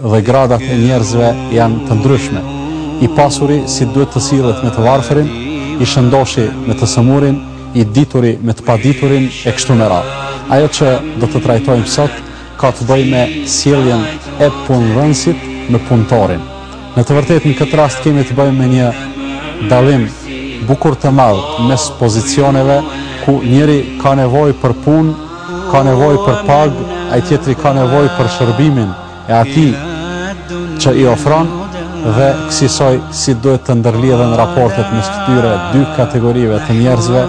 dhe gradat e njerëzve janë të ndryshme. I pasuri si duhet të sillet me të varfërin, i shëndoshi me të sëmurin, i dituri me të paditurin e kështu me radhë. Ajo që do të trajtojmë sot ka të bëjë me sjelljen e punëdhënësit me punëtorin. Në të vërtetë në këtë rast kemi të bëjmë me një dallim bukur të madh mes pozicioneve ku njëri ka nevojë për punë ka nevojë për pagë, ai tjetri ka nevojë për shërbimin e atij që i ofron dhe kësisoj si duhet të ndërlidhen raportet mes këtyre dy kategorive të njerëzve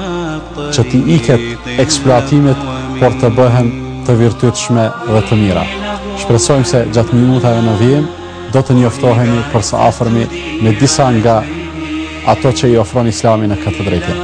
që t'i iket eksploatimit por të bëhen të virtytshme dhe të mira. Shpresojmë se gjatë minutave në vijim do të njoftohemi për së afërmi me disa nga ato që i ofron islami në këtë drejtim.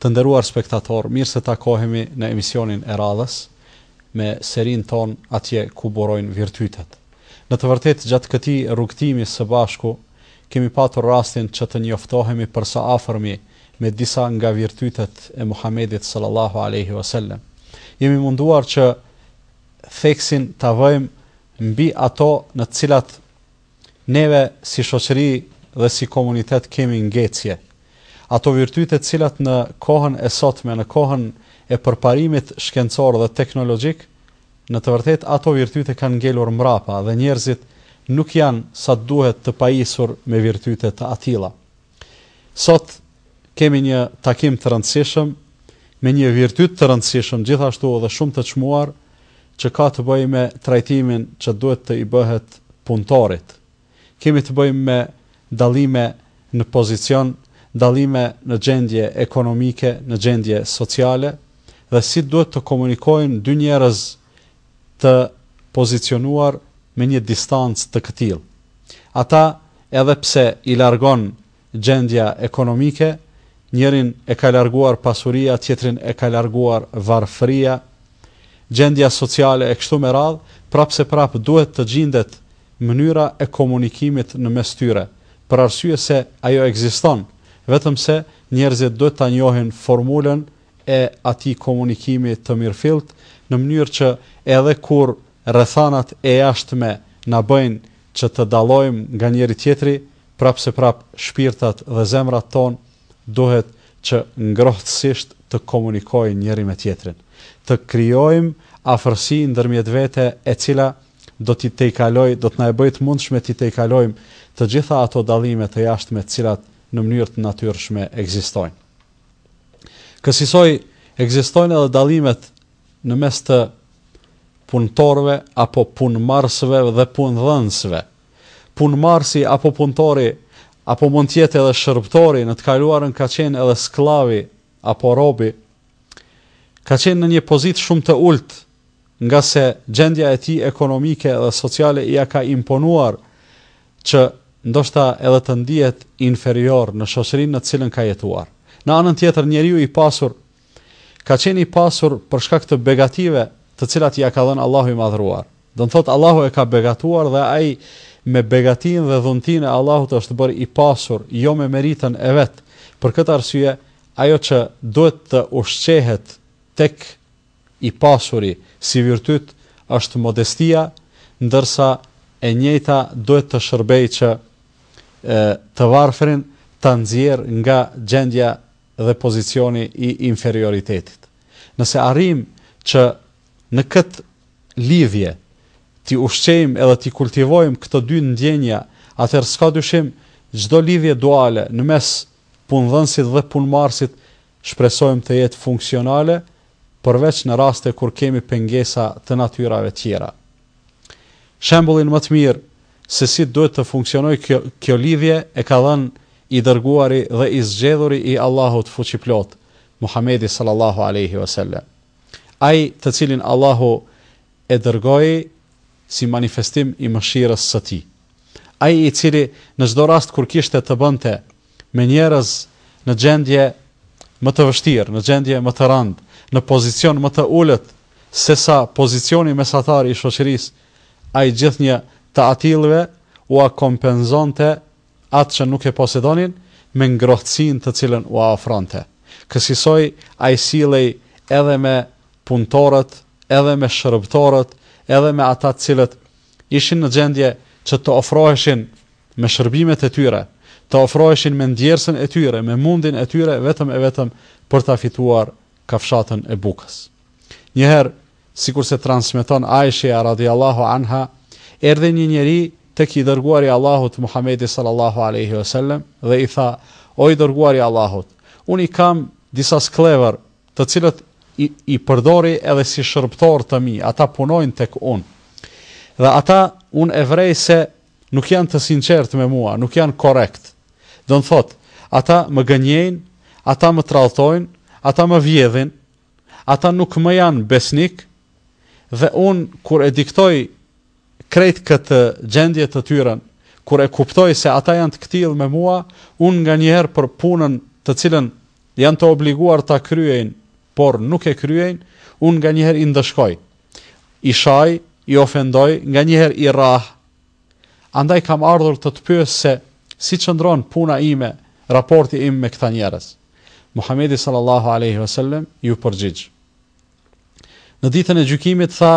Të nderuar spektatorë, mirë se takohemi në emisionin e radhës, me serinë tonë Atje ku burojnë virtytet. Në të vërtetë, gjatë këtij rrugëtimi së bashku, kemi patur rastin që të njoftohemi për së afërmi me disa nga virtytet e Muhamedit sallallahu alejhi ve sellem. Jemi munduar që theksin ta vëjmë mbi ato në të cilat Neve si shoqëri dhe si komunitet kemi ngecje. Ato virtyte cilat në kohën e sotme, në kohën e përparimit shkencor dhe teknologjik, në të vërtetë ato virtyte kanë ngelur mbrapa dhe njerëzit nuk janë sa duhet të pajisur me virtyte të atilla. Sot kemi një takim të rëndësishëm me një virtyt të rëndësishëm gjithashtu dhe shumë të çmuar që ka të bëjë me trajtimin që duhet të i bëhet punëtorit. Kemi të bëjmë me dallime në pozicion, dallime në gjendje ekonomike, në gjendje sociale dhe si duhet të komunikojnë dy njerëz të pozicionuar me një distancë të këtillë. Ata edhe pse i largon gjendja ekonomike, njërin e ka larguar pasuria, tjetrin e ka larguar varfëria, gjendja sociale e kështu me radhë, prapëseprapë duhet të gjindet mënyra e komunikimit në mes tyre, për arsye se ajo ekziston, vetëm se njerëzit duhet ta njohin formulën e atij komunikimi të mirëfilltë, në mënyrë që edhe kur rrethanat e jashtme na bëjnë që të dallojmë nga njëri-tjetri, prapëseprapë shpirtat dhe zemrat tonë duhet që ngrohtësisht të komunikojnë njëri me tjetrin. Të krijojmë afërsi ndërmjet vete e cila do t'i tejkalojë, do të na e bëjë të mundshme t'i tejkalojmë të gjitha ato dallime të jashtme të cilat në mënyrë të natyrshme ekzistojnë. Kësisoj, ekzistojnë edhe dallimet në mes të punëtorëve apo punëmarrësve dhe punëdhënësve. Punëmarrësi apo punëtori apo mund të jetë edhe shërbëtori në të kaluarën ka qenë edhe skllavi apo robi ka qenë në një pozitë shumë të ultë ngase gjendja e tij ekonomike dhe sociale ia ka imponuar që ndoshta edhe të ndihet inferior në shoqërinë në të cilën ka jetuar. Në anën tjetër, njeriu i pasur ka qenë i pasur për shkak të begative të cilat ia ka dhënë Allahu i Madhëruar. Do të thotë Allahu e ka begatuar dhe ai me begatinë dhe dhuntinë e Allahut është bërë i pasur, jo me meritën e vet. Për këtë arsye, ajo që duhet të ushqehet tek i pasuri si virtyt është modestia, ndërsa e njëjta duhet të shërbejë që të varfrin ta nxjerrë nga gjendja dhe pozicioni i inferioritetit. Nëse arrijmë që në këtë lidhje t'i ushqejmë edhe t'i kultivojmë këto dy ndjenja, atëherë s'ka dyshim çdo lidhje duale në mes punëdhënësit dhe punëmarrësit shpresojmë të jetë funksionale përveç në raste kur kemi pengesa të natyrave tjera. Shembullin më të mirë se si duhet të funksionojë kjo, kjo lidhje e ka dhënë i dërguari dhe i zgjedhuri i Allahut fuqiplotë, Muhamedi sallallahu alaihi wasallam. Ai, të cilin Allahu e dërgoi si manifestim i mëshirës së Tij. Ai i cili në çdo rast kur kishte të bënte me njerëz në gjendje më të vështirë, në gjendje më të rëndë, në pozicion më të ulët sesa pozicioni mesatar i shoqërisë, ai gjithnjë të atillëve ua kompenzonte atë që nuk e posedonin me ngrohtësinë të cilën ua ofronte. Kësisoj ai sillej edhe me punëtorët, edhe me shërbëtorët, edhe me ata të cilët ishin në gjendje që të ofroheshin me shërbimet e tyre, të ofroheshin me ndjersën e tyre, me mundin e tyre vetëm e vetëm për ta fituar kafshatën e bukës. Njëherë, sikurse transmeton Aishja radhiyallahu anha, erdhi një njeri tek i dërguari i Allahut Muhamedi sallallahu alaihi wasallam dhe i tha: O i dërguari i Allahut, unë i kam disa skllevër të cilët i i përdori edhe si shërbëtorë të mi, ata punojnë tek unë. Dhe ata unë e vrej se nuk janë të sinqertë me mua, nuk janë korrektë. Do të thotë, ata më gënjejnë, ata më tradhtojnë, ata më vjedhin, ata nuk më janë besnikë dhe unë kur e diktoj krejt këtë gjendje të tyren, kur e kuptoj se ata janë të këtillë me mua, unë nganjëherë për punën të cilën Janë të obliguar ta kryejnë, por nuk e kryejnë, unë nganjëherë i ndëshkoj. I shaj, i ofendoj, nganjëherë i rrah. Andaj kam ardhur të të pyes se si qëndron puna ime, raporti im me këta njerëz. Muhamedi sallallahu alejhi ve sellem iu përgjigj. Në ditën e gjykimit tha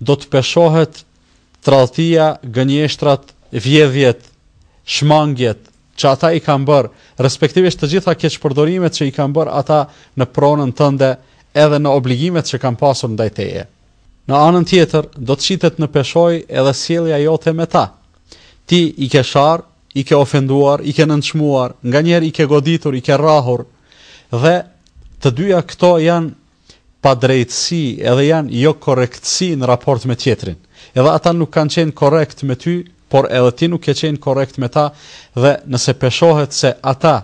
do të peshohet tradhtia, gënjeshtrat, vjedhjet, shmangjet që ata i kanë bërë, respektivisht të gjitha keqpërdorimet që i kanë bërë ata në pronën tënde edhe në obligimet që kanë pasur ndaj teje. Në anën tjetër, do të qitet në peshojë edhe sjellja jote me ta. Ti i ke sharë, i ke ofenduar, i ke nënçmuar, nganjëherë i ke goditur, i ke rrahur, Dhe të dyja këto janë padrejtësi edhe janë jo korrektësi në raport me tjetrin. Edhe ata nuk kanë qenë korrekt me ty, por edhe ti nuk ke qenë korrekt me ta dhe nëse peshohet se ata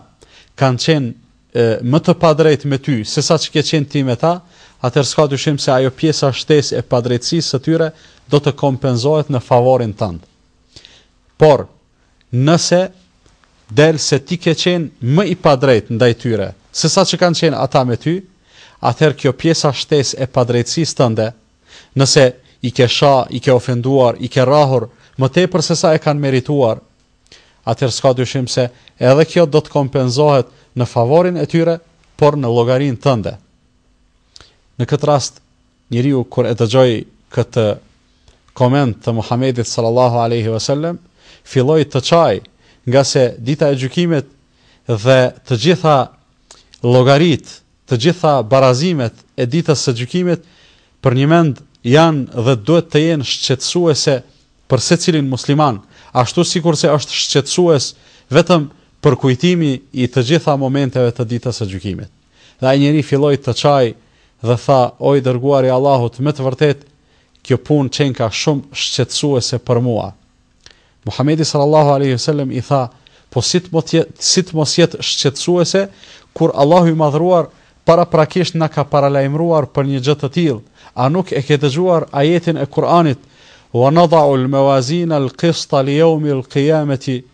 kanë qenë e, më të padrejtë me ty se sa që ke qenë ti me ta, atëherë s'ka dyshim se ajo pjesa shtesë e padrejtësisë së tyre do të kompenzohet në favorin tënd. Por, nëse del se ti ke qenë më i padrejtë ndaj tyre, sesa që kanë qenë ata me ty, atëherë kjo pjesa shtesë e padrejtësisë tënde, nëse i ke sha, i ke ofenduar, i ke rrahur më tepër sesa e kanë merituar, atëherë s'ka dyshim se edhe kjo do të kompenzohet në favorin e tyre, por në llogarinë tënde. Në këtë rast, Njeriu kur e dëgjoi këtë koment të Muhamedit sallallahu alejhi ve sellem, filloi të qajë, ngase Dita e Gjykimit dhe të gjitha llogaritë, të gjitha barazimet e Ditës së Gjykimit përnjëmend janë dhe duhet të jenë shqetësuese për secilin musliman, ashtu sikurse është shqetësues vetëm përkujtimi i të gjitha momenteve të Ditës së Gjykimit. Dhe ai njeri filloi të qajë dhe tha, O i Dërguari i Allahut, me të vërtetë, kjo punë qenka shumë shqetësuese për mua. Muhamedi sallallahu alaihi wasallam i tha, Po si të mos jetë shqetësuese kur Allahu i Madhëruar paraprakisht na ka paralajmëruar për një gjë të tillë? A nuk e ke dëgjuar ajetin e Kur'anit: "Wa nada'u al-mawazin al-qista li yawmi al-qiyamati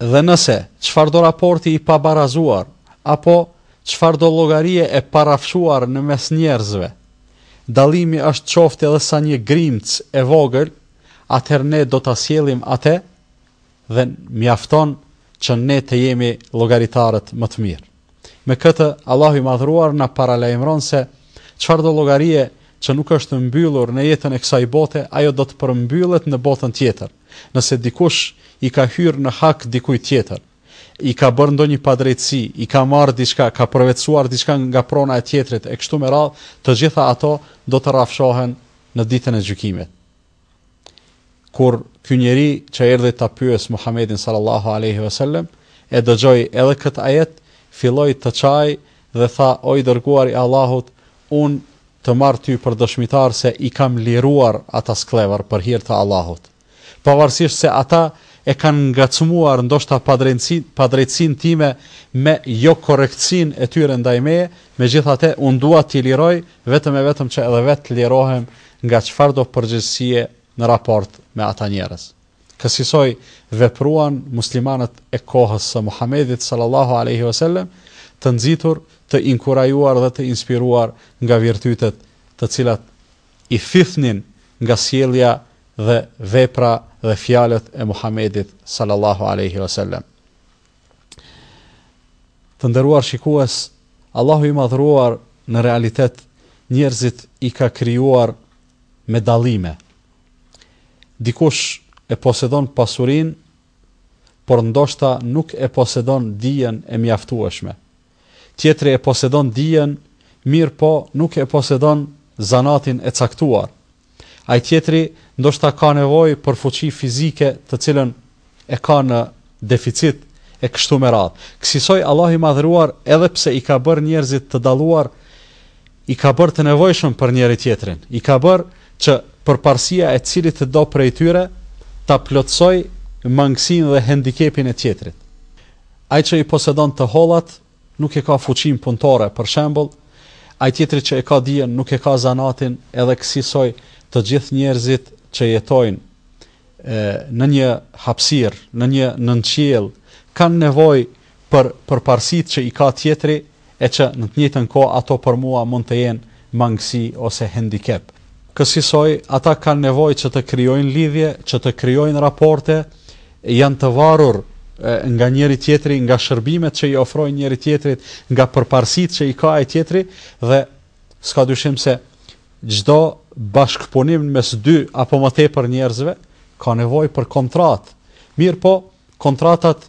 Dhe nëse, çfarëdo raporti i pabarazuar, apo çfarëdo llogarie e parrafshuar në mes njerëzve, dallimi është qoftë edhe sa një grimcë e vogël, atëherë ne do ta sjellim atë dhe mjafton që ne të jemi llogaritarët më të mirë. Me këtë, Allahu i Madhëruar na paralajmëron se çfarëdo llogarie që nuk është mbyllur në jetën e kësaj bote, ajo do të përmbyllet në botën tjetër, nëse dikush i ka hyrë në hak dikujt tjetër, i ka bërë ndonjë padrejtësi, i ka marrë diçka, ka përvetësuar diçka nga prona e tjetrit e kështu me radhë, të gjitha ato do të rrafshohen në Ditën e Gjykimit. kur ky njeri që erdhi ta pyesë Muhamedin sallallahu alaihi wasallam e dëgjoi edhe këtë ajet, filloi të qajë dhe tha: O i dërguar i Allahut, unë të marr ty për dëshmitar se i kam liruar ata skllevër për hir të Allahut, pavarësisht se ata e kanë ngacmuar ndoshta padrejtësinë time me jokorrektësinë e tyre ndaj meje, megjithatë unë dua t'i liroj vetëm e vetëm që edhe vetë të lirohem nga çfarëdo përgjegjësie në raport me ata njerëz. Kësisoj vepruan muslimanët e kohës së Muhamedit sallallahu alejhi ve sellem, të nxitur, të inkurajuar dhe të inspiruar nga virtytet të cilat i thithnin nga sjellja dhe vepra dhe fjalët e Muhamedit sallallahu alejhi ve sellem. Të nderuar shikues, Allahu i Madhëruar në realitet njerëzit i ka krijuar me dallime. Dikush e posedon pasurinë, por ndoshta nuk e posedon dijen e mjaftueshme. Tjetri e posedon dijen, mirëpo nuk e posedon zanatin e caktuar. Ai tjetri ndoshta ka nevojë për fuqi fizike të cilën e ka në deficit e kështu me radhë. Kësisoj Allahu i Madhëruar edhe pse i ka bërë njerëzit të dalluar i ka bërë të nevojshëm për njëri-tjetrin. I ka bërë që përparësia e cilitdo prej tyre ta plotësojë mangësinë dhe hendikepin e tjetrit. Ai që i posedon të hollat nuk e ka fuqinë punëtore, për shembull, ai tjetri që e ka dijen nuk e ka zanatin edhe kësisoj të gjithë njerëzit që jetojnë në një hapësirë, në një nënqiell kanë nevojë për përparësitë që i ka tjetri e që në të njëjtën kohë ato për mua mund të jenë mangësi ose hendikep. Kësisoj, ata kanë nevojë që të krijojnë lidhje, që të krijojnë raporte, janë të varur nga njëri-tjetri, nga shërbimet që i ofrojnë njëri-tjetrit, nga përparësitë që i ka ai tjetri dhe s'ka dyshim se çdo bashkëpunim mes dy apo më tepër njerëzve ka nevojë për kontratë. Mirëpo, kontratat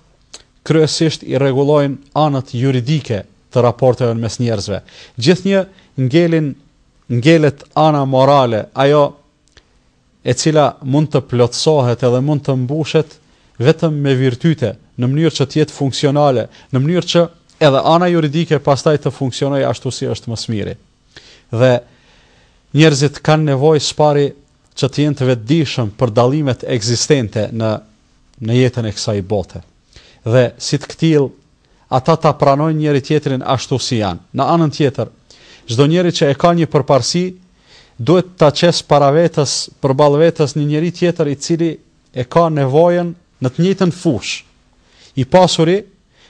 kryesisht i rregullojnë anët juridike të raporteve mes njerëzve. Gjithnjë ngelin ngelet ana morale, ajo e cila mund të plotësohet edhe mund të mbushet vetëm me virtyte, në mënyrë që të jetë funksionale, në mënyrë që edhe ana juridike pastaj të funksionojë ashtu si është më së miri. Dhe njerëzit kanë nevojë së pari që të jenë të vetëdijshëm për dallimet ekzistente në në jetën e kësaj bote. Dhe si të këtillë ata ta pranojnë njëri-tjetrin ashtu si janë. Në anën tjetër, çdo njeri që e ka një përparësi duhet ta qesë para vetes, përballë vetes një njeri tjetër i cili e ka nevojën në të njëjtën fushë. I pasuri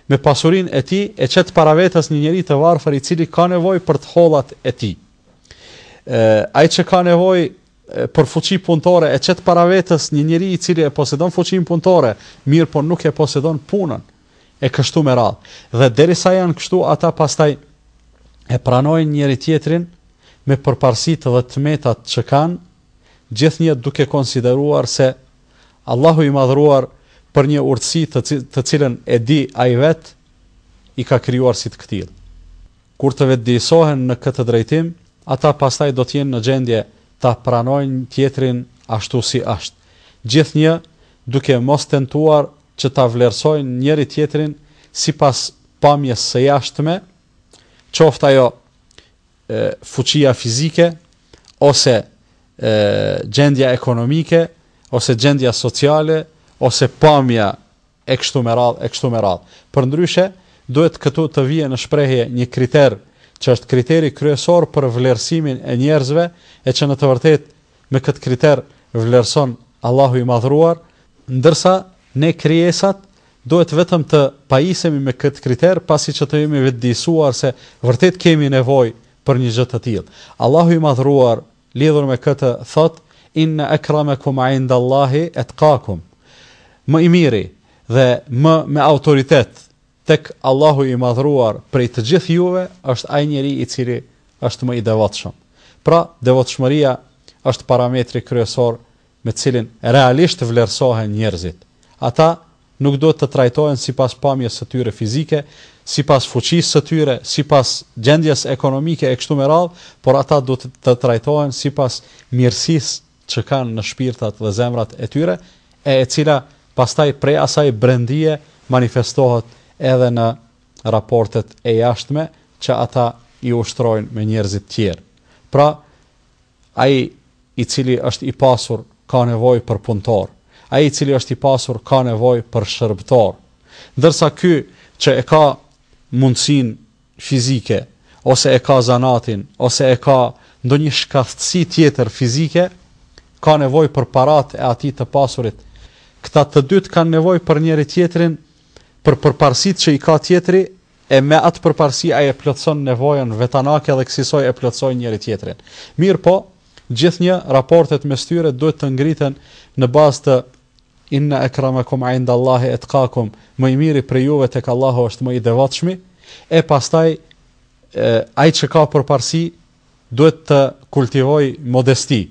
Me pasurinë e tij, e çet para vetes një njeri të varfër i cili ka nevojë për të hollat e tij. E, ai që ka nevojë për fuqi punëtore e çet para vetes një njeri i cili e posedon fuqinë punëtore, mirëpo nuk e posedon punën. E kështu me radhë. Dhe derisa janë kështu ata pastaj e pranojnë njëri tjetrin me përparësitë dhe të metat që kanë, gjithnjë duke konsideruar se Allahu i madhëruar për një urtësi të, të cilën e di ai vetë, i ka krijuar si të këtillë. Kur të vetëdijësohen në këtë drejtim, ata pastaj do t'jenë në gjendje ta pranojnë tjetrin ashtu si është. Gjithnjë duke mos tentuar që ta vlerësojnë njëri tjetrin sipas pamjes së jashtme, qoftë ajo fuqia fizike ose gjendja ekonomike ose gjendja sociale ose pamja e kështu me radhë e kështu me radhë. Përndryshe, duhet këtu të vijë në shprehje një kriter që është kriteri kryesor për vlerësimin e njerëzve e që në të vërtetë me këtë kriter vlerëson Allahu i madhëruar, ndërsa ne krijesat Duhet vetëm të pajisemi me këtë kriter pasi që të jemi vetëdijësuar se vërtet kemi nevojë për një gjë të tillë. Allahu i Madhëruar lidhur me këtë thotë, Inna akramakum inda Allahi atqakum. Më i miri dhe më me autoritet tek Allahu i Madhëruar prej të gjithë juve është ai njeri i cili është më i devotshëm. Pra, devotshmëria është parametri kryesor me të cilin realisht vlerësohen njerëzit. Ata nuk duhet të trajtohen sipas pamjes së tyre fizike, sipas fuqisë së tyre, sipas gjendjes ekonomike e kështu me radhë, por ata duhet të trajtohen sipas mirësisë që kanë në shpirtat dhe zemrat e tyre, e e cila pastaj prej asaj brendie manifestohet edhe në raportet e jashtme që ata i ushtrojnë me njerëzit tjerë. Pra, Ai i cili është i pasur ka nevojë për punëtorë, ai i cili është i pasur ka nevojë për shërbëtorë, ndërsa ky që e ka mundësinë fizike ose e ka zanatin ose e ka ndonjë shkathtësi tjetër fizike ka nevojë për paratë e atij të pasurit. Këta të dytë kanë nevojë për njëri-tjetrin, për përparësitë që i ka tjetri E me atë përparësi ai e plotëson nevojën vetanake dhe kësisoj e plotësojnë njëri-tjetrin. Mirëpo, gjithnjë raportet mes tyre duhet të ngriten në bazë të Inna akramakum indallahi atqakum, më i miri prej juve tek Allahu është më i devotshmi, e pastaj ai që ka përparësi duhet të kultivojë modesti,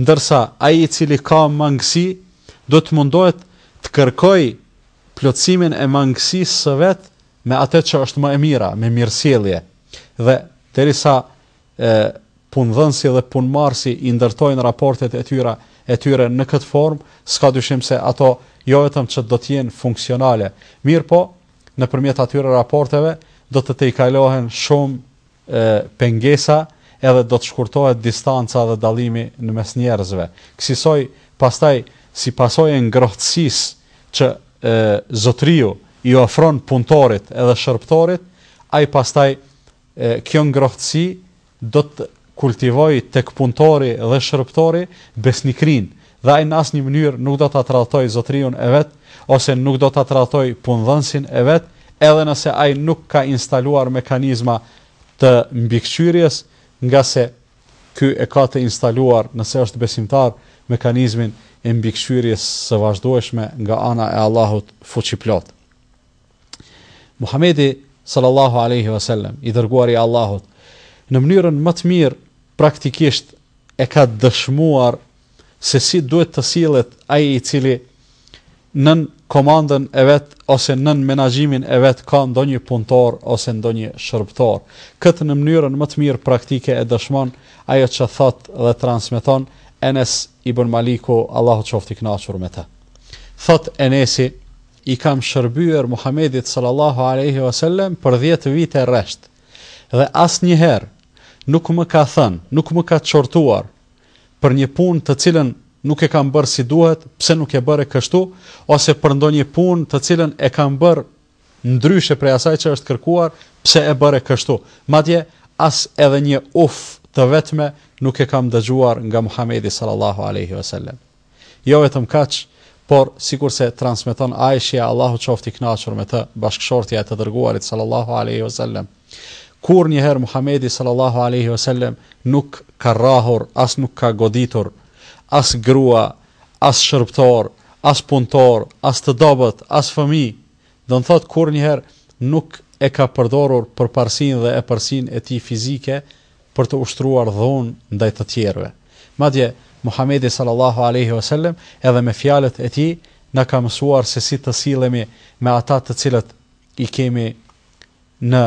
ndërsa ai i cili ka mangësi duhet të mundohet të kërkojë plotësimin e mangësisë së vet me atë që është më e mira, me mirësjellje. Dhe derisa e, punëdhënësi dhe punëmarrësi i ndërtojnë raportet e tyre e tyre në këtë formë, s'ka dyshim se ato jo vetëm që do të jenë funksionale, mirëpo, nëpërmjet atyre raporteve, do të tejkalohen shumë pengesa edhe do të shkurtohet distanca dhe dallimi në mes njerëzve. Kësisoj, pastaj, si pasojë e ngrohtësisë që zotëriu i ofron punëtorit edhe shërbëtorit, ai pastaj, kjo ngrohtësi do të kultivojë tek punëtori dhe shërbëtori besnikërinë, dhe ai në asnjë mënyrë nuk do ta tradhtojë zotëriun e vet ose nuk do ta tradhtojë punëdhënësin e vet, edhe nëse ai nuk ka instaluar mekanizma të mbikëqyrjes, ngase ky e ka të instaluar, nëse është besimtar, mekanizmin e mbikëqyrjes së vazhdueshme nga ana e Allahut Fuqiplotë. Muhamedi sallallahu alaihi wasallam, i dërguari i Allahut, në mënyrën më të mirë praktikisht e ka dëshmuar se si duhet të sillet ai i cili nën komandën e vet ose nën menaxhimin e vet ka ndonjë punëtor ose ndonjë shërbëtor. Këtë në mënyrën më të mirë praktike e dëshmon ajo që thotë dhe transmeton Enes ibn Maliku, Allahu qoftë i kënaqur me të. Thotë Enesi, i kam shërbyer Muhamedit sallallahu alaihi wasallam për 10 vite rresht dhe asnjëherë nuk më ka thënë, nuk më ka çortuar për një punë të cilën nuk e kam bërë si duhet, pse nuk e bëre kështu, ose për ndonjë punë të cilën e kam bërë ndryshe prej asaj që është kërkuar, pse e bëre kështu. Madje as edhe një uf të vetme nuk e kam dëgjuar nga Muhamedi sallallahu alaihi wasallam. Jo vetëm kaq, por sikurse transmeton Aishja, Allahu qoftë i kënaqur me të, bashkëshortja e të Dërguarit sallallahu alejhi ve sellem, Kurrnjëherë Muhamedi sallallahu alejhi ve sellem nuk ka rrahur, as nuk ka goditur as grua, as shërbëtor, as punëtor, as të dobët, as fëmijë, Don thotë kurrnjëherë nuk e ka përdorur përparësinë dhe epërsinë e tij fizike për të ushtruar dhunë ndaj të tjerëve. Madje, Muhamedi sallallahu alejhi ve sellem edhe me fjalët e tij na ka mësuar se si të sillemi me ata të cilët i kemi në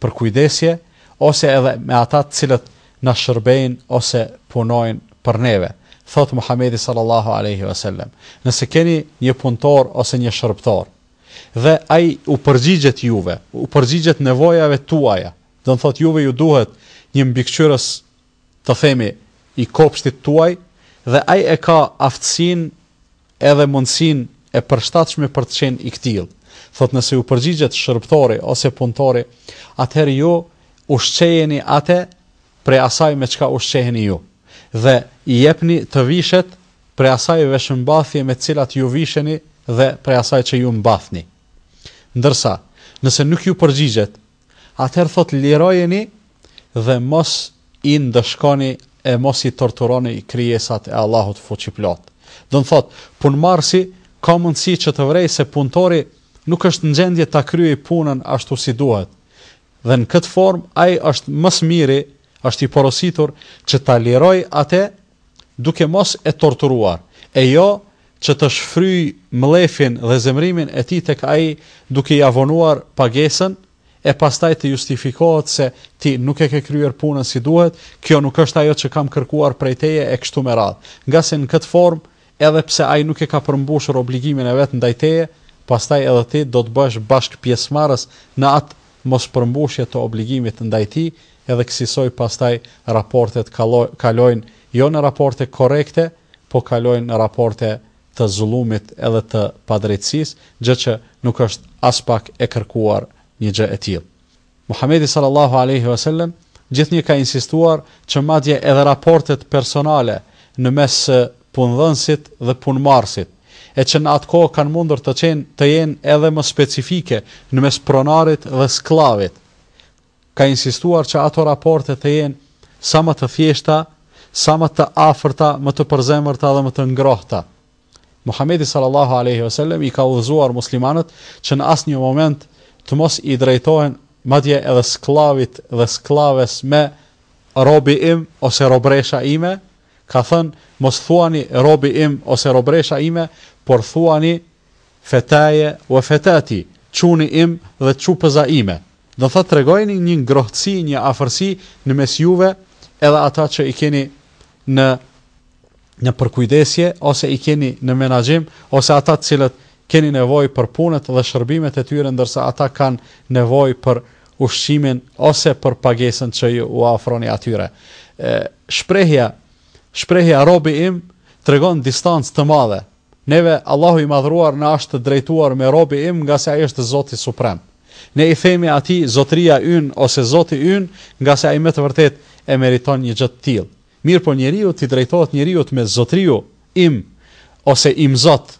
përkujdesje ose edhe me ata të cilët na shërbejnë ose punojnë për neve. Thotë Muhamedi sallallahu alejhi ve sellem, nëse keni një punëtor ose një shërbëtor dhe ai u përgjigjet juve, u përgjigjet nevojave tuaja, do të thotë juve ju duhet një mbikëqyrës të themi, i kopshtit tuaj dhe ai e ka aftësinë edhe mundësinë e përshtatshme për të qenë i këtillë. Thotë nëse ju përgjigjet shërbëtori ose punëtori, atëherë ju ushqejeni ate prej asaj me çka ushqeheni ju dhe i jepni të vishet prej asaj veshmbathje me të cilat ju visheni dhe prej asaj që ju mbathni. Ndërsa, nëse nuk ju përgjigjet, Atëherë thotë lirojeni dhe mos i ndëshkoni e mos i torturoni krijesat e Allahut Fuqiplotë. Do të thotë, punëmarrësi ka mundësi që të vërejë se punëtori nuk është në gjendje ta kryejë punën ashtu si duhet. Dhe në këtë formë ai është më së miri, është i porositur që ta lirojë atë duke mos e torturuar, e jo që të shfryjë mllefin dhe zemërimin e tij tek ai duke ia vonuar pagesën e pastaj të justifikohet se ti nuk e ke kryer punën si duhet, kjo nuk është ajo që kam kërkuar prej teje e kështu me radhë. Ngase në këtë formë, edhe pse ai nuk e ka përmbushur obligimin e vet ndaj teje, pastaj edhe ti do të bëhesh bashkëpjesëmarrës në atë mospërmbushje të obligimit ndaj tij, edhe kësisoj pastaj raportet kalojnë jo në raporte korrekte, po kalojnë në raporte të zullumit edhe të padrejtësisë, gjë që nuk është aspak e kërkuar një gjë e tillë. Muhamedi sallallahu alejhi ve sellem gjithnjë ka insistuar që madje edhe raportet personale në mes punëdhënësit dhe punëmarrësit, e që në atë kohë kanë mundur të qenë të jenë edhe më specifike në mes pronarit dhe skllavit, ka insistuar që ato raporte të jenë sa më të thjeshta, sa më të afërta, më të përzemërta dhe më të ngrohta. Muhamedi sallallahu alaihi wasallam i ka udhëzuar muslimanët që në asnjë moment të mos i drejtohen madje edhe skllavit dhe skllaves me robi im ose robresha ime, ka thënë mos thuani robi im ose robresha ime, por thuani Fetaje ve fetati, çuni im dhe çupëza ime, do thotë tregojini një ngrohtësi, një afërsi në mes juve edhe ata që i keni në në përkujdesje ose i keni në menaxhim ose ata të cilët keni nevojë për punët dhe shërbimet e tyre ndërsa ata kanë nevojë për ushqimin ose për pagesën që ju u ofroni atyre. Shprehja shprehja robi im tregon distancë të madhe Neve, Allahu i Madhëruar na është drejtuar me Robi im ngase Ai është Zoti Suprem. Ne i themi Atij Zotëria ynë ose Zoti ynë ngase Ai me të vërtetë e meriton një gjë të tillë. Mirëpo njeriu t'i drejtohet njeriut me Zotëriu im ose Imzot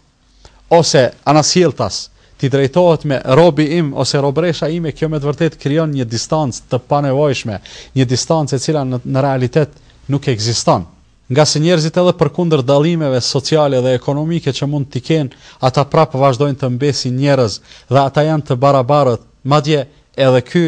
ose anasjelltas, t'i drejtohet me Robi im ose Robëresha ime kjo me të vërtetë krijon një distancë të panevojshme, një distancë e cila në realitet nuk ekziston. Ngase njerëzit edhe përkundër dallimeve sociale dhe ekonomike që mund t'i kenë, ata prapë vazhdojnë të mbesin njerëz dhe ata janë të barabartë, madje edhe ky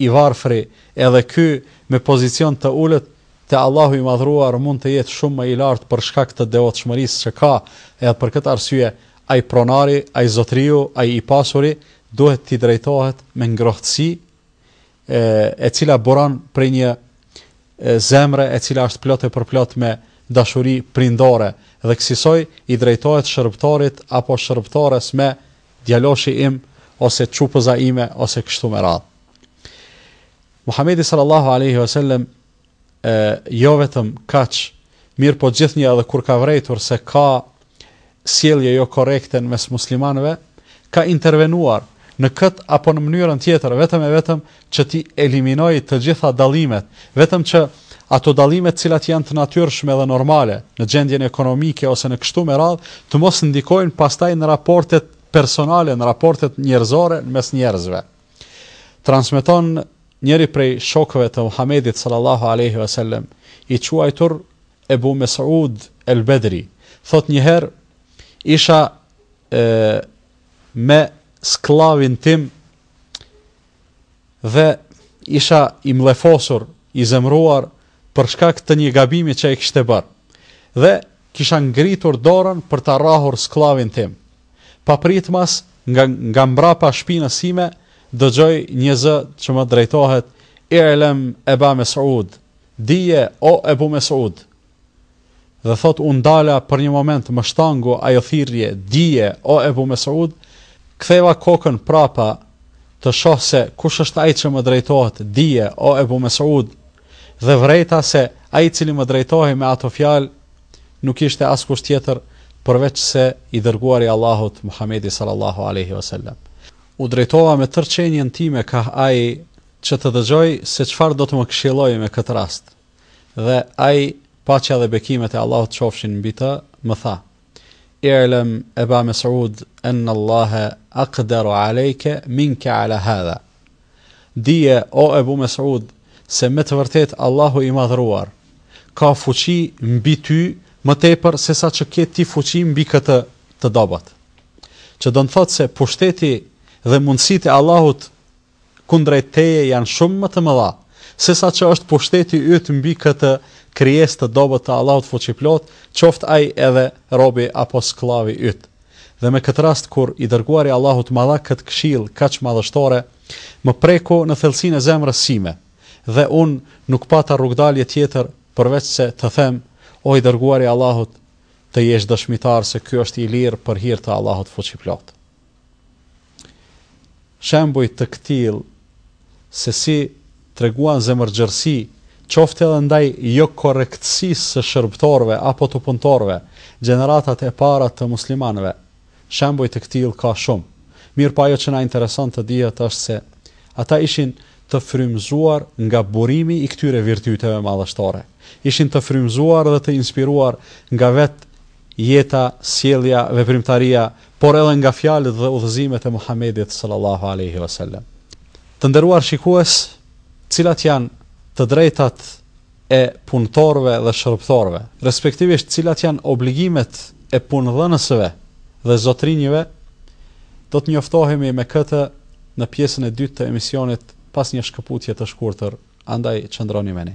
i varfri, edhe ky me pozicion të ulët te Allahu i Madhëruar mund të jetë shumë më i lartë për shkak të devotshmërisë që ka, edhe për këtë arsye ai pronari, ai zotëriu, ai i pasuri duhet t'i drejtohet me ngrohtësi e cila buron prej një zemre e cila është plot e përplot me dashuri prindore dhe kësisoj i drejtohet shërbëtorit apo shërbëtores me djaloshi im ose çupëza ime ose kështu me radhë. Muhamedi sallallahu alaihi wasallam jo vetëm kaq Mirëpo gjithnjë edhe kur ka vrejtur se ka sjellje jo korrekte në mes muslimanëve, ka intervenuar në këtë apo në mënyrën tjetër vetëm e vetëm që t'i eliminojë të gjitha dallimet, vetëm që ato dallime të cilat janë të natyrshme dhe normale në gjendjen ekonomike ose në kështu me radhë, të mos ndikojnë pastaj në raportet personale, në raportet njerëzore mes njerëzve. Transmeton njëri prej shokëve të Muhamedit sallallahu alejhi ve sellem, i quajtur Ebu Mes'ud El Bedri, thotë një herë isha e, me skllavin tim dhe isha i mllefosur, i zemëruar për shkak të një gabimi që e kishte bërë. Dhe kisha ngritur dorën për ta rrahur skllavin tim. Papritmas, nga nga mbrapa shpinës sime, dëgjoj një zë që më drejtohet, I'lem Eba Mes'ud, Dije, o Ebu Mes'ud! Dhe thotë, Unë dala, për një moment më shtangu ajo thirrje, Dije, o Ebu Mes'ud! Ktheva kokën prapa, të shoh se kush është ai që më drejtohet, Dije, o Ebu Mes'ud! Dhe vërejta se ai i cili më drejtohej me ato fjalë nuk ishte askush tjetër përveç se i dërguari i Allahut Muhamedi sallallahu alejhi ve sellem. U drejtova me tërë qenien time kah ai që të dëgjoj se çfarë do të më këshillojë me këtë rast. Dhe ai, paqja dhe bekimet e Allahut qofshin mbi të, më tha: I'lem Eba Mes'ud enne Allahe aqderu alejke minke ala hadha. Dije, o Ebu Mes'ud, se me të vërtetë Allahu i Madhëruar ka fuqi mbi ty më tepër se sa që ke ti fuqi mbi këtë të dobët. Që do të thotë se pushteti dhe mundësitë e Allahut kundrejt teje janë shumë më të mëdha, sesa që është pushteti yt mbi këtë krijesë të dobët të Allahut Fuqiplotë, qoftë ai edhe robi apo skllavi yt. Dhe me këtë rast kur i Dërguari i Allahut ma dha këtë këshillë kaq madhështore, më preku në thellësinë e zemrës sime, dhe unë nuk pata rrugëdalje tjetër përveçse të them, O i Dërguari i Allahut, të jesh dëshmitar se ky është i lirë për hir të Allahut Fuqiplotë. Shembuj të këtillë se si treguan zemërgjerësi, qoftë edhe ndaj jokorrektësisë së shërbëtorëve apo të punëtorëve, gjeneratat e para të muslimanëve, shembuj të këtillë ka shumë. Mirëpo ajo që na intereson të dihet është se ata ishin të frymëzuar nga burimi i këtyre virtyteve madhështore. Ishin të frymëzuar dhe të inspiruar nga vetë jeta, sjellja, veprimtaria, por edhe nga fjalët dhe udhëzimet e Muhamedit sallallahu alejhi ve sellem. Të nderuar shikues, cilat janë të drejtat e punëtorëve dhe shërbëtorëve, respektivisht cilat janë obligimet e punëdhënësve dhe zotërinjve, do të njoftohemi me këtë në pjesën e dytë të emisionit pas një shkëputje të shkurtër, andaj qëndroni me ne.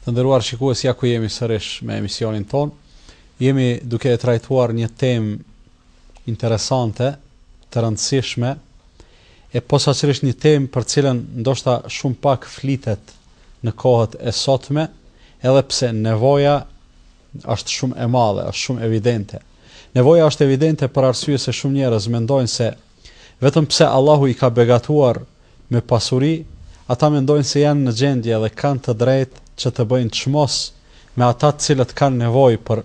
Të nderuar shikues, ja ku jemi sërish me emisionin tonë. Jemi duke e trajtuar një temë interesante, të rëndësishme, e posaçërisht një temë për cilën ndoshta shumë pak flitet në kohët e sotme, edhe pse nevoja është shumë e madhe, është shumë evidente. Nevoja është evidente për arsye se shumë njerëz mendojnë se Vetëm pse Allahu i ka begatuar me pasuri, ata mendojnë se janë në gjendje dhe kanë të drejtë që të bëjnë çmos me ata të cilët kanë nevojë për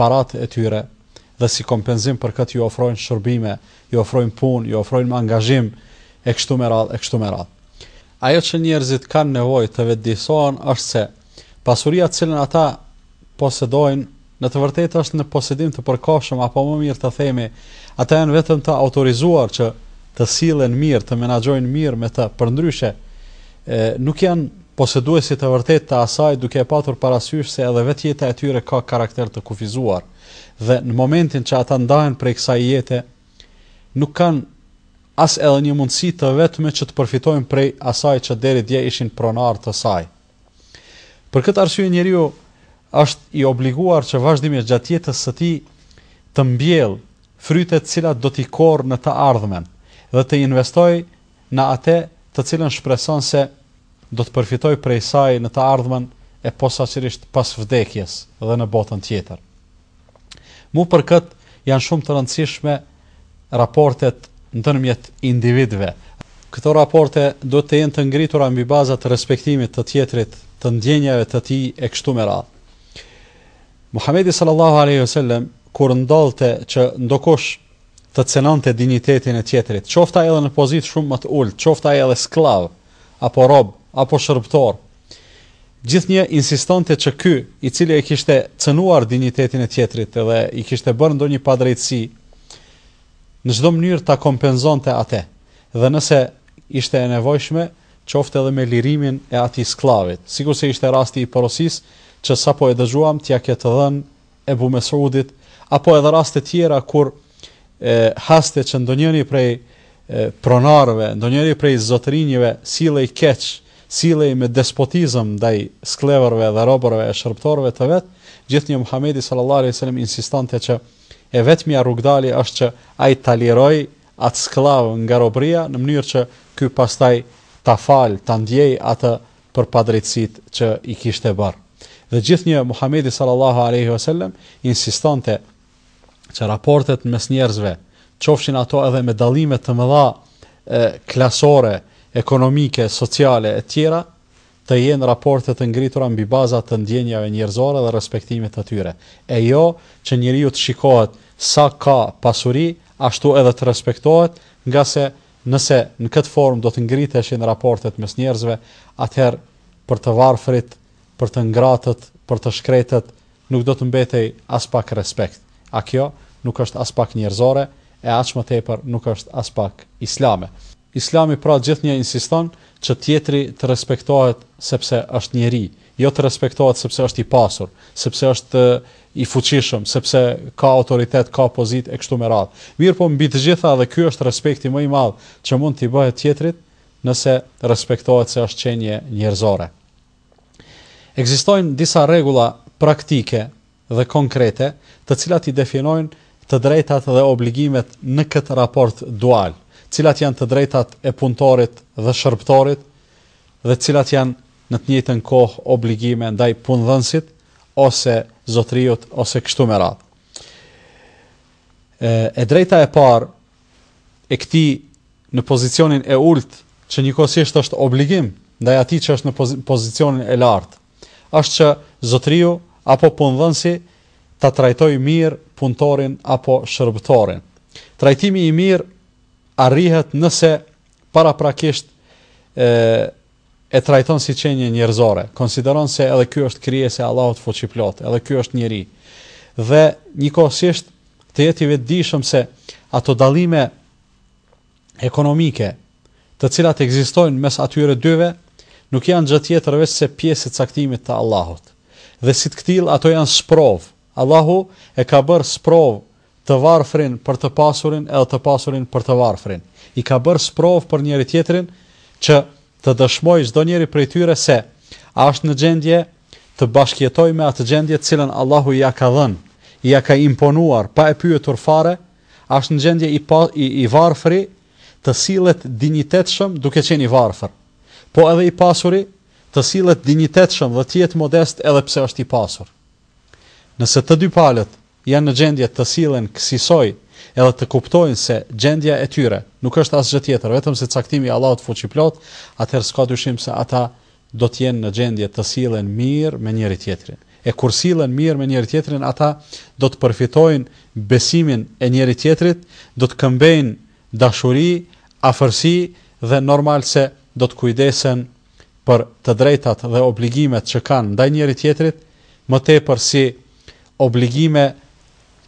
paratë e tyre dhe si kompenzim për këtë iu ofrojnë shërbime, iu ofrojnë punë, iu ofrojnë angazhim e kështu me radhë e kështu me radhë. Ajo që njerëzit kanë nevojë të vetëdijesohen është se Pasuria të cilën ata posedojnë në të vërtetë është në posedim të përkohshëm apo më mirë të themi, ata janë vetëm të autorizuar që të sillen mirë, të menaxhojnë mirë me të. Përndryshe, e, nuk janë posedues të vërtetë të asaj duke e patur parasysh se edhe vetë jeta e tyre ka karakter të kufizuar dhe në momentin që ata ndahen prej kësaj jete nuk kanë as edhe një mundësi të vetme që të përfitojnë prej asaj që deri dje ishin pronarë të saj. Për këtë arsye njeriu është i obliguar që vazhdimisht gjatë jetës së tij të mbjellë fryte të cilat do t'i korrë në të ardhmen dhe të investojë në ate të cilën shpreson se do të përfitojë prej saj në të ardhmen e posaçërisht pas vdekjes dhe në botën tjetër. Mu për këtë janë shumë të rëndësishme raportet ndërmjet individëve. Këto raporte duhet të jenë të ngritura mbi baza të respektimit të tjetrit, të ndjenjave të tij e kështu me radhë. Muhamedi sallallahu alaihi wasallam kur ndodhte që ndokush të cenonte dinjitetin e tjetrit, qoftë ai edhe në pozitë shumë më të ulët, qoftë ai edhe skllav apo rob apo shërbëtor, Gjithnjë insistonte që ky, i cili e kishte cënuar dinjitetin e tjetrit dhe i kishte bërë ndonjë padrejtësi, në çdo mënyrë ta kompenzonte atë, dhe nëse ishte e nevojshme, qoftë edhe me lirimin e atij skllavit, sikurse ishte rasti i porosisë që sapo e dëgjuam t'ia ketë dhënë Ebu Mes'udit, apo edhe raste tjera kur haste që ndonjëri prej pronarëve, ndonjëri prej zotërinjëve sillej keq, sillej me despotizëm ndaj skllevërve dhe robërve e shërbëtorëve të vet, gjithnjë Muhamedi sallallahu alaihi wasallam insistonte që e vetmja rrugëdalje është që ai ta lirojë atë skllav nga robëria në mënyrë që ky pastaj ta falë, ta ndjejë atë për padrejtësitë që i kishte bërë. Dhe gjithnjë Muhamedi sallallahu alejhi ve selem insistonte që raportet mes njerëzve, qofshin ato edhe me dallime të mëdha klasore, ekonomike, sociale e tjera, të jenë raporte të ngritura mbi baza të ndjenjave njerëzore dhe respektimit të tyre. E jo që njeriu të shikohet sa ka pasuri, ashtu edhe të respektohet, ngase Nëse në këtë formë do të ngriteshin raportet mes njerëzve, atëherë për të varfërit, për të ngratët, për të shkretët, nuk do të mbetej aspak respekt. A kjo nuk është aspak njerëzore, e aq më tepër nuk është aspak islame. Islami pra gjithnjë insiston që tjetri të respektohet sepse është njeri, Jo të respektohet sepse është i pasur, sepse është i fuqishëm, sepse ka autoritet, ka pozitë e kështu me radhë. Mirëpo mbi të gjitha dhe ky është respekti më i madh që mund t'i bëhet tjetrit, nëse respektohet se është qenie njerëzore. Ekzistojnë disa rregulla praktike dhe konkrete, të cilat i definojnë të drejtat dhe obligimet në këtë raport dual, cilat janë të drejtat e punëtorit dhe shërbëtorit, dhe cilat janë në të njëjtën kohë obligime ndaj punëdhënësit ose zotëriut ose kështu me radhë. E drejta e parë e këtij në pozicionin e ulët që njëkohësisht është obligim ndaj atij që është në pozicionin e lartë, është që zotëriu apo punëdhënësi ta trajtojë mirë punëtorin apo shërbëtorin. Trajtimi i mirë arrihet nëse paraprakisht e, e trajton si qenie njerëzore, konsideron se edhe ky është krijesë e Allahut fuqiplotë, edhe ky është njeri. Dhe njëkohësisht të jetë i vetëdijshëm se ato dallime ekonomike, të cilat ekzistojnë mes atyre dyve, nuk janë gjë tjetër veç se pjesë e caktimit të Allahut. Dhe si të këtill ato janë sprovë. Allahu e ka bërë sprovë të varfrin për të pasurin edhe të pasurin për të varfrin, i ka bërë sprovë për njëri-tjetrin që të dëshmojë çdo njëri prej tyre se a është në gjendje të bashkëjetojë me atë gjendje të cilën Allahu ia ka dhënë, ia ka imponuar pa e pyetur fare, a është në gjendje i pa, i, i varfri të sillet dinjitetshëm duke qenë i varfër. Po edhe i pasuri të sillet dinjitetshëm dhe të jetë modest edhe pse është i pasur. Nëse të dy palët janë në gjendje të sillen kësisoj edhe të kuptojnë se gjendja e tyre nuk është asgjë tjetër vetëm se caktim i Allahut Fuqiplotë, atëherë s'ka dyshim se ata do të jenë në gjendje të sillen mirë me njëri-tjetrin. E kur sillen mirë me njëri-tjetrin, ata do të përfitojnë besimin e njëri-tjetrit, do të këmbejnë dashuri, afërsi dhe normal se do të kujdesen për të drejtat dhe obligimet që kanë ndaj njëri-tjetrit, më tepër si obligime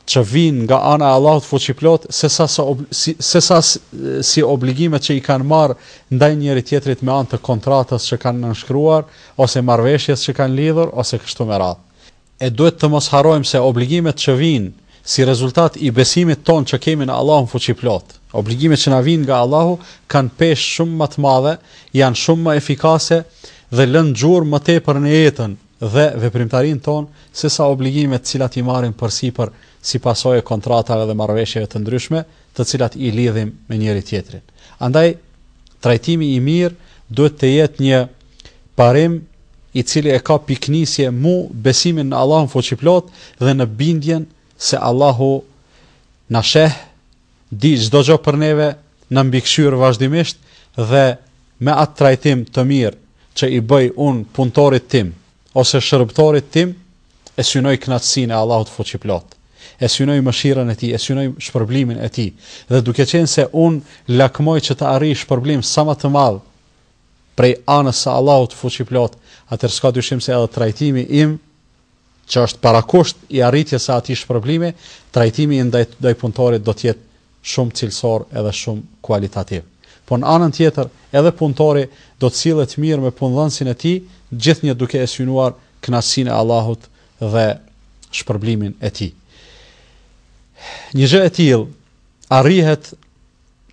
që vijnë nga ana e Allahut fuqiplot, sesa sa si, sesa si obligimet që i kanë marrë ndaj njëri tjetrit me anë të kontratës që kanë nënshkruar ose marrëveshjes që kanë lidhur ose kështu me radhë. E duhet të mos harrojmë se obligimet që vijnë si rezultat i besimit tonë që kemi në Allahun fuqiplot, obligimet që na vijnë nga Allahu kanë peshë shumë më të madhe, janë shumë më efikase dhe lënë gjurmë më tepër në jetën dhe veprimtarinë tonë, sesa obligimet të cilat i marrim përsipër si pasojë e kontratave dhe marrëveshjeve të ndryshme, të cilat i lidhim me njëri-tjetrin. Andaj, trajtimi i mirë duhet të jetë një parim i cili e ka pikënisje mu besimin në Allahun fuqiplot dhe në bindjen se Allahu na sheh di çdo gjë për neve, na mbikëqyr vazhdimisht dhe me atë trajtim të mirë që i bëj unë punëtorit tim ose shërbëtorit tim, e synoj kënaqësinë e Allahut fuqiplot. E synoj mëshirën e tij, e synoj shpërblimin e tij. Dhe duke qenë se unë lakmoj që të arrij shpërblim sa më të madh prej anës së Allahut fuqiplot, atëherë s'ka dyshim se edhe trajtimi im që është parakusht i arritjes së atij shpërblimi, trajtimi im ndaj ndaj punëtorit do të jetë shumë cilësor edhe shumë kualitativ. Po në anën tjetër, edhe punëtori do të sillet mirë me punëdhënësin e tij, gjithnjë duke e synuar kënaqësinë e Allahut dhe shpërblimin e tij. Një gjë e tillë arrihet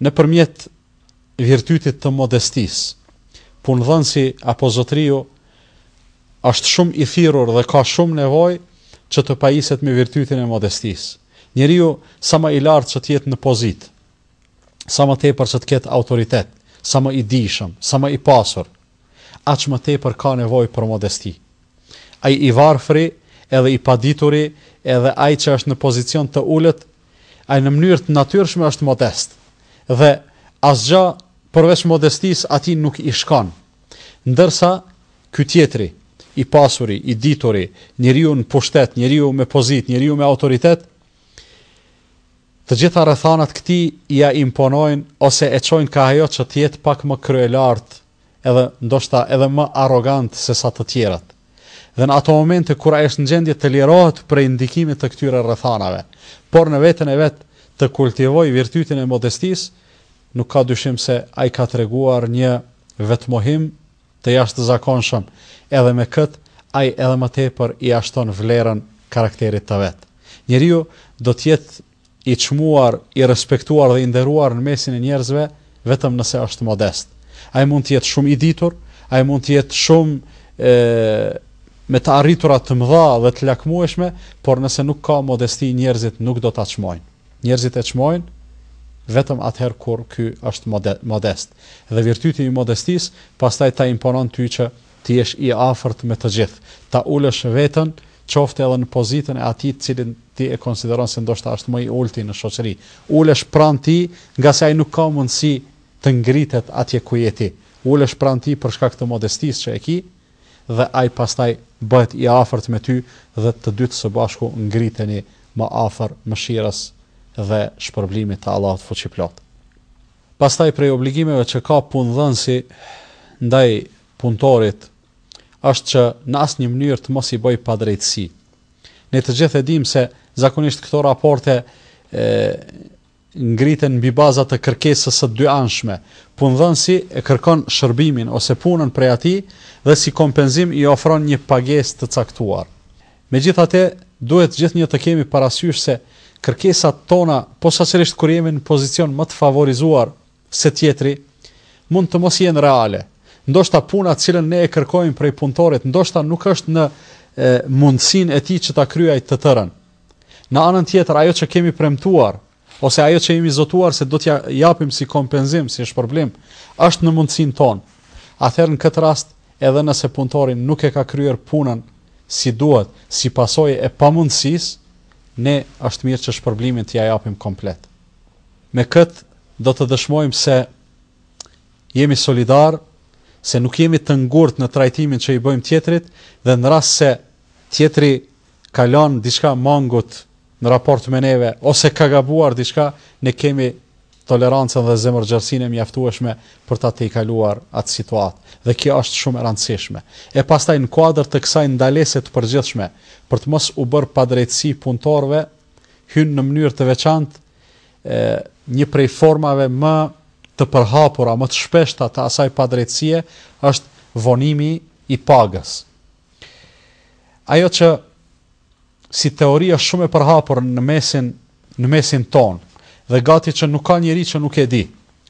nëpërmjet virtytit të modestisë. Punëdhënësi apo zotëriu është shumë i thirrur dhe ka shumë nevojë që të pajiset me virtytin e modestisë. Njeriu sa më i lartë që të jetë në pozitë, sa më tepër që të ketë autoritet, sa më i dijshëm, sa më i pasur, aq më tepër ka nevojë për modesti. Ai i varfri, edhe i padituri, edhe ai që është në pozicion të ulët, Ai në mënyrë të natyrshme është modest dhe asgjë përveç modestisë atij nuk i shkon. Ndërsa ky tjetri, i pasuri, i dituri, njeriu në pushtet, njeriu me pozitë, njeriu me autoritet, të gjitha rrethanat këtij ia imponojnë ose e çojnë kah ajo që të jetë pak më kryelartë edhe ndoshta edhe më arrogant se sa të tjerët. Dhe në ato momente kur ai është në gjendje të lirohet prej ndikimit të këtyre rrethanave, por në veten e vet të kultivojë virtytin e modestisë, nuk ka dyshim se ai ka treguar një vetmohim të jashtëzakonshëm. Edhe me këtë, ai edhe më tepër ia shton vlerën karakterit të vet. Njeriu do të jetë i çmuar, i respektuar dhe i nderuar në mesin e njerëzve vetëm nëse është modest. Ai mund të jetë shumë i ditur, ai mund të jetë shumë e, me të arritura të mëdha dhe të lakmueshme, por nëse nuk ka modesti, njerëzit nuk do ta çmojnë. Njerëzit e çmojnë vetëm atëherë kur ky është modest. Dhe virtyti i modestisë, pastaj ta imponon ty që Ti jesh i afërt me të gjithë. Ta ulësh veten, qoftë edhe në pozitën e atij të cilin ti e konsideron se ndoshta është më i ulti në shoqëri. Ulesh pranë tij, ngase ai nuk ka mundësi të ngritet atje ku je ti. Ulesh pranë tij për shkak të modestisë që e ki dhe ai pastaj bëhet i afërt me ty dhe të dy së bashku ngriteni më afër mëshirës dhe shpërblimit të Allahut Fuqiplotë. Pastaj prej obligimeve që ka punëdhënësi ndaj punëtorit është që në asnjë mënyrë të mos i bëjë padrejtësi. Ne të gjithë e dimë se zakonisht këto raporte e ngriten mbi baza të kërkesës së dyanshme. Punëdhënësi e kërkon shërbimin ose punën prej atij dhe si kompenzim i ofron një pagesë të caktuar. Megjithatë, duhet gjithnjë të kemi parasysh se kërkesat tona, posaçërisht kur jemi në pozicion më të favorizuar se tjetri, mund të mos jenë reale. Ndoshta puna të cilën ne e kërkojmë prej punëtorit, ndoshta nuk është në mundësinë e tij që ta kryejë të tërën. Në anën tjetër, ajo që kemi premtuar, ose ajo që jemi zotuar se do t'ia japim si kompenzim, si shpërblim, është në mundësinë tonë, atëherë në këtë rast edhe nëse punëtori nuk e ka kryer punën si duhet, si pasojë e pamundësisë, ne është mirë që shpërblimin t'ia japim komplet. Me këtë do të dëshmojmë se jemi solidarë, se nuk jemi të ngurtë në trajtimin që i bëjmë tjetrit dhe në rast se tjetri ka lënë diçka mangut në raport me neve ose ka gabuar diçka, ne kemi tolerancën dhe zemërgjerësinë e mjaftueshme për ta tejkaluar atë situatë dhe kjo është shumë e rëndësishme. E pastaj në kuadër të kësaj ndalese të përgjithshme për të mos u bërë padrejtësi punëtorëve hyn në mënyrë të veçantë një prej formave më të përhapura, më të shpeshta të asaj padrejtësie është vonimi i pagës. Ajo që si teori është shumë e përhapur në mesin në mesin tonë dhe gati që nuk ka njeri që nuk e di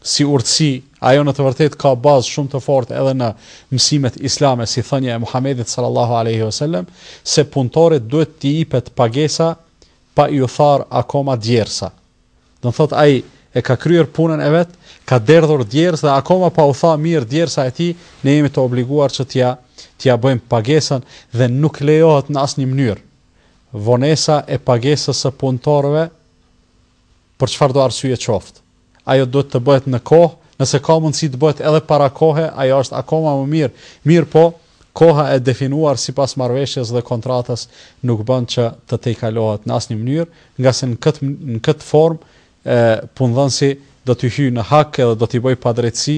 si urtësi, ajo në të vërtetë ka bazë shumë të fortë edhe në mësimet islame si thënia e Muhamedit sallallahu alaihi wasallam se punëtorit duhet t'i ipet pagesa pa iu tharë akoma djersa. Do të thotë ai e ka kryer punën e vet, ka derdhur djersë dhe akoma pa u tha mirë djersa e tij, ne jemi të obliguar që t'ia t'ia bëjmë pagesën dhe nuk lejohet në asnjë mënyrë vonesa e pagesës së punëtorëve për çfarëdo arsye qoftë. Ajo duhet të bëhet në kohë, nëse ka mundësi të bëhet edhe para kohe, ajo është akoma më mirë. Mirëpo, Koha e definuar sipas marrëveshjes dhe kontratës nuk bën që të tejkalohet në asnjë mënyrë, ngase në këtë në këtë formë punëdhënësi do t'i hyjë në hak edhe do t'i bëjë padrejtësi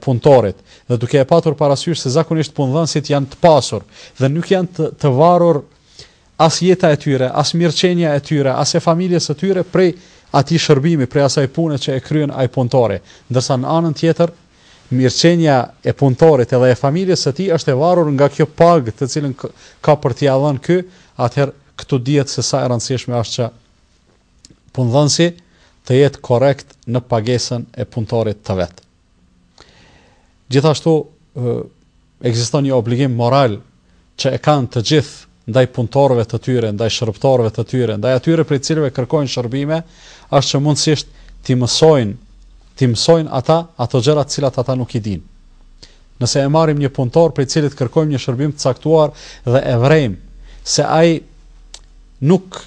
punëtorit. Dhe duke e patur parasysh se zakonisht punëdhënësit janë të pasur dhe nuk janë të, të varur as jeta e tyre, as mirëqenia e tyre, as e familjes së tyre prej atij shërbimi, prej asaj pune që e kryen ai punëtori, ndërsa në anën tjetër Mirëqenia e punëtorit edhe e familjes së tij është e varur nga kjo pagë të cilën ka për t'ia dhënë ky, atëherë këtu dihet se sa e rëndësishme është që punëdhënësi të jetë korrekt në pagesën e punëtorit të vet. Gjithashtu, Ekziston një obligim moral që e kanë të gjithë ndaj punëtorëve të tyre, ndaj shërbëtorëve të tyre, ndaj atyre prej cilëve kërkojnë shërbime, është që mundësisht t'i mësojnë, t'i mësojnë ata ato gjëra të cilat ata nuk i dinë. Nëse e marrim një punëtor prej cilit kërkojmë një shërbim të caktuar dhe e vërejmë se ai nuk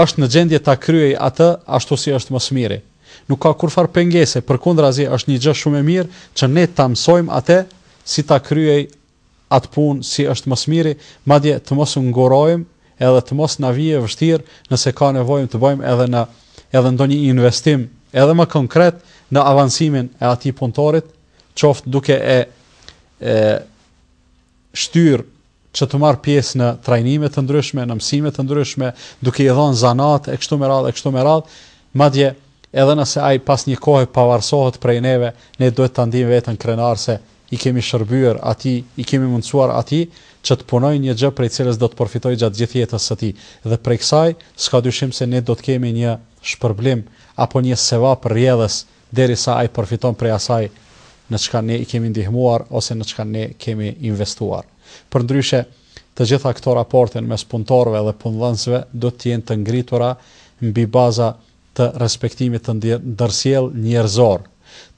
është në gjendje ta kryejë atë ashtu si është më së miri. Nuk ka kurrfarë pengese, përkundrazi është një gjë shumë e mirë që ne ta mësojmë atë si ta kryejë atë punë si është më së miri, madje të mos ngurrojmë edhe të mos na vijë e vështirë nëse ka nevojë të bëjmë edhe ne edhe ndonjë investim edhe më konkret në avancimin e atij punëtorit, qoftë duke e e shtyrë që të marrë pjesë në trajnime të ndryshme, në mësime të ndryshme, duke i dhënë zanat e kështu me radhë e kështu me radhë, madje edhe nëse ai pas një kohe pavarësohet prej neve, ne duhet ta ndiejmë veten krenarë se i kemi shërbyer atij, i kemi mundësuar atij që të punojë një gjë prej cilës do të përfitojë gjatë gjithë jetës së tij. Dhe prej kësaj s'ka dyshim se ne do të kemi një shpërblim apo një sevap rrjedhës derisa ai përfiton prej asaj në çka ne i kemi ndihmuar ose në çka ne kemi investuar. Përndryshe, të gjitha këto raporte në mes punëtorëve dhe punëdhënësve duhet të jenë të ngritura mbi baza të respektimit të ndërsjellë njerëzor,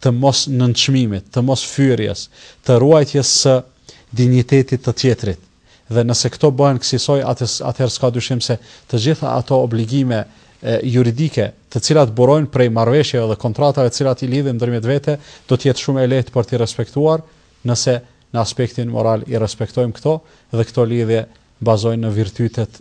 të mos nënçmimit, të mos fyerjes, të ruajtjes së dinjitetit të tjetrit. Dhe nëse këto bëhen kësisoj atëherë s'ka dyshim se të gjitha ato obligime juridike të cilat burojnë prej marrëveshjeve dhe kontratave të cilat i lidhim ndërmjet vete do të jetë shumë e lehtë për t'i respektuar nëse në aspektin moral i respektojmë këto dhe këto lidhje bazojnë në virtytet